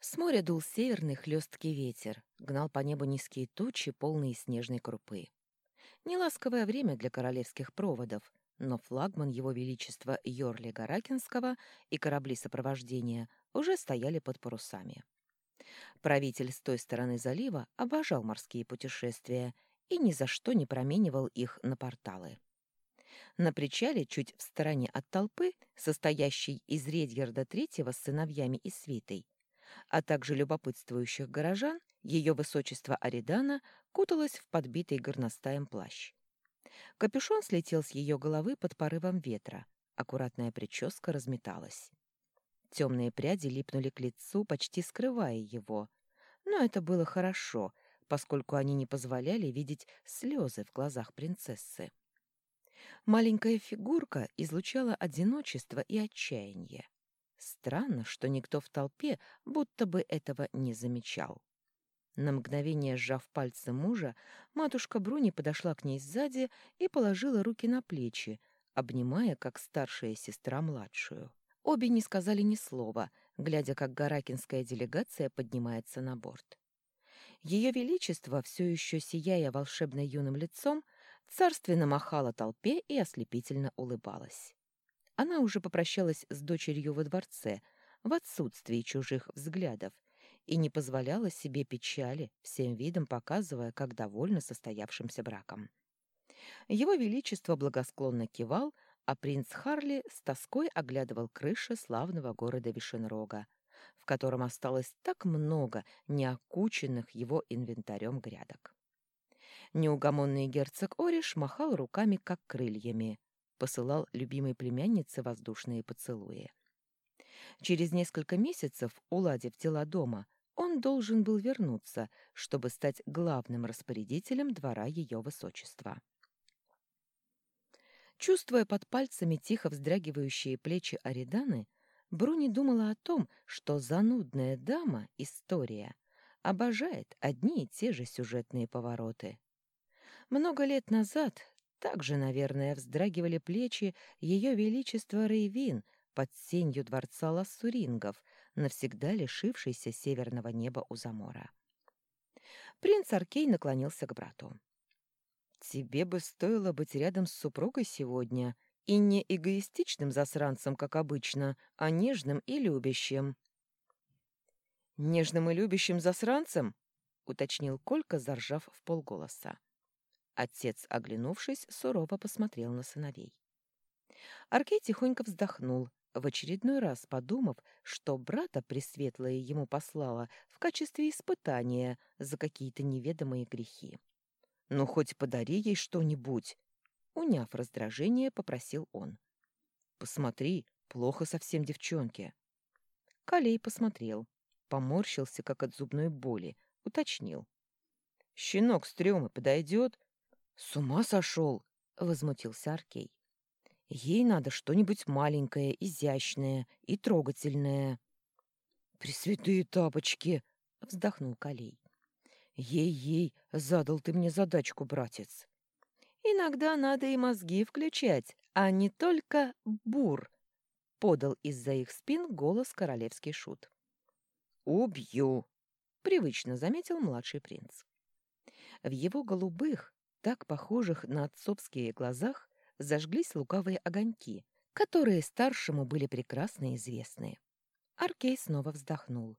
С моря дул северный хлесткий ветер, гнал по небу низкие тучи, полные снежной крупы. Неласковое время для королевских проводов, но флагман Его Величества Йорли Гаракинского и корабли сопровождения уже стояли под парусами. Правитель с той стороны залива обожал морские путешествия и ни за что не променивал их на порталы. На причале, чуть в стороне от толпы, состоящей из Редьярда Третьего с сыновьями и свитой, а также любопытствующих горожан, ее высочество Аридана куталась в подбитый горностаем плащ. Капюшон слетел с ее головы под порывом ветра, аккуратная прическа разметалась. Темные пряди липнули к лицу, почти скрывая его, но это было хорошо, поскольку они не позволяли видеть слезы в глазах принцессы. Маленькая фигурка излучала одиночество и отчаяние. Странно, что никто в толпе будто бы этого не замечал. На мгновение сжав пальцы мужа, матушка Бруни подошла к ней сзади и положила руки на плечи, обнимая, как старшая сестра младшую. Обе не сказали ни слова, глядя, как гаракинская делегация поднимается на борт. Ее Величество, все еще сияя волшебно юным лицом, царственно махала толпе и ослепительно улыбалась. Она уже попрощалась с дочерью во дворце, в отсутствии чужих взглядов, и не позволяла себе печали, всем видом показывая, как довольна состоявшимся браком. Его Величество благосклонно кивал, а принц Харли с тоской оглядывал крыши славного города Вишенрога, в котором осталось так много неокученных его инвентарем грядок. Неугомонный герцог Ориш махал руками, как крыльями посылал любимой племяннице воздушные поцелуи. Через несколько месяцев, уладив дела дома, он должен был вернуться, чтобы стать главным распорядителем двора ее высочества. Чувствуя под пальцами тихо вздрагивающие плечи Ариданы, Бруни думала о том, что занудная дама, история, обожает одни и те же сюжетные повороты. Много лет назад также, наверное, вздрагивали плечи ее величества Рейвин под сенью дворца лассурингов, навсегда лишившейся северного неба у замора. Принц Аркей наклонился к брату. «Тебе бы стоило быть рядом с супругой сегодня, и не эгоистичным засранцем, как обычно, а нежным и любящим». «Нежным и любящим засранцем?» — уточнил Колька, заржав в полголоса. Отец, оглянувшись, сурово посмотрел на сыновей. Аркей тихонько вздохнул, в очередной раз подумав, что брата Пресветлая ему послала в качестве испытания за какие-то неведомые грехи. «Ну, хоть подари ей что-нибудь!» Уняв раздражение, попросил он. «Посмотри, плохо совсем девчонке». Калей посмотрел, поморщился, как от зубной боли, уточнил. «Щенок с трёмы подойдет?» «С ума сошел!» — возмутился Аркей. «Ей надо что-нибудь маленькое, изящное и трогательное». «Пресвятые тапочки!» — вздохнул Калей. «Ей-ей, задал ты мне задачку, братец!» «Иногда надо и мозги включать, а не только бур!» — подал из-за их спин голос королевский шут. «Убью!» — привычно заметил младший принц. В его голубых, так похожих на отцовские глазах зажглись лукавые огоньки, которые старшему были прекрасно известны. Аркей снова вздохнул.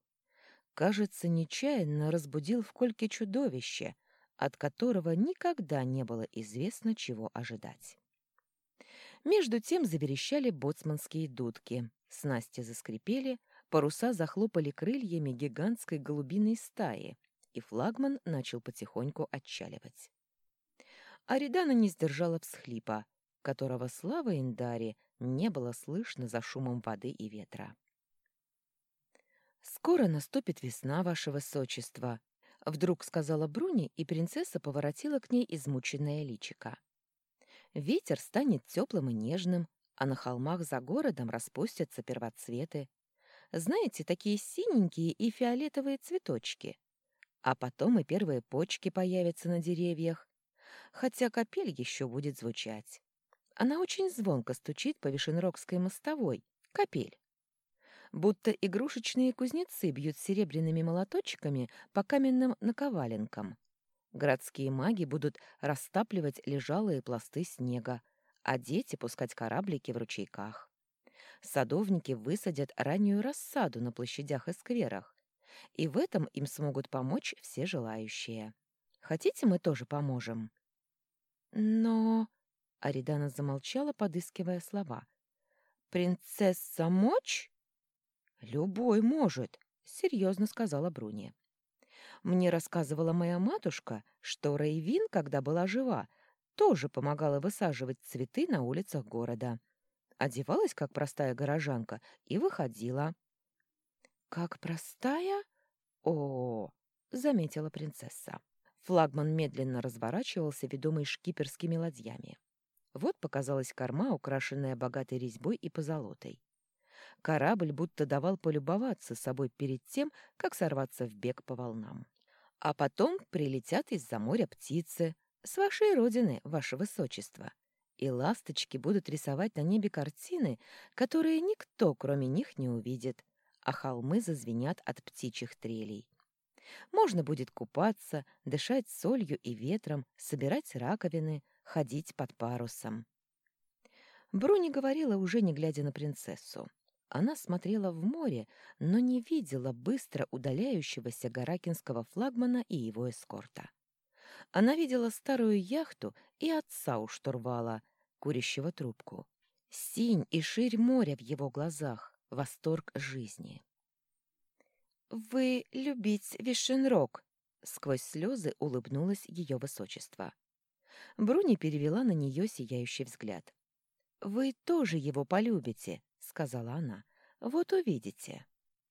Кажется, нечаянно разбудил в Кольке чудовище, от которого никогда не было известно, чего ожидать. Между тем заверещали боцманские дудки, снасти заскрипели, паруса захлопали крыльями гигантской голубиной стаи, и флагман начал потихоньку отчаливать. Аридана не сдержала всхлипа, которого слава Индари не было слышно за шумом воды и ветра. «Скоро наступит весна, ваше высочество», — вдруг сказала Бруни, и принцесса поворотила к ней измученное личико. «Ветер станет теплым и нежным, а на холмах за городом распустятся первоцветы. Знаете, такие синенькие и фиолетовые цветочки. А потом и первые почки появятся на деревьях, хотя капель еще будет звучать. Она очень звонко стучит по Вишенрогской мостовой, капель. будто игрушечные кузнецы бьют серебряными молоточками по каменным наковаленкам. Городские маги будут растапливать лежалые пласты снега, а дети пускать кораблики в ручейках. Садовники высадят раннюю рассаду на площадях и скверах, и в этом им смогут помочь все желающие. Хотите, мы тоже поможем? Но... Аридана замолчала, подыскивая слова. «Принцесса мочь?» «Любой может», — серьезно сказала Бруни. «Мне рассказывала моя матушка, что Рейвин, когда была жива, тоже помогала высаживать цветы на улицах города. Одевалась, как простая горожанка, и выходила». «Как простая? О, — заметила принцесса. Флагман медленно разворачивался, ведомый шкиперскими ладьями. Вот показалась корма, украшенная богатой резьбой и позолотой. Корабль будто давал полюбоваться собой перед тем, как сорваться в бег по волнам. А потом прилетят из-за моря птицы, с вашей родины, ваше высочество, и ласточки будут рисовать на небе картины, которые никто, кроме них, не увидит, а холмы зазвенят от птичьих трелей. Можно будет купаться, дышать солью и ветром, собирать раковины, ходить под парусом. Бруни говорила, уже не глядя на принцессу. Она смотрела в море, но не видела быстро удаляющегося гаракинского флагмана и его эскорта. Она видела старую яхту и отца у штурвала, курящего трубку. Синь и ширь моря в его глазах, восторг жизни. «Вы любить Вишенрог!» — сквозь слезы улыбнулось ее высочество. Бруни перевела на нее сияющий взгляд. «Вы тоже его полюбите», — сказала она. «Вот увидите».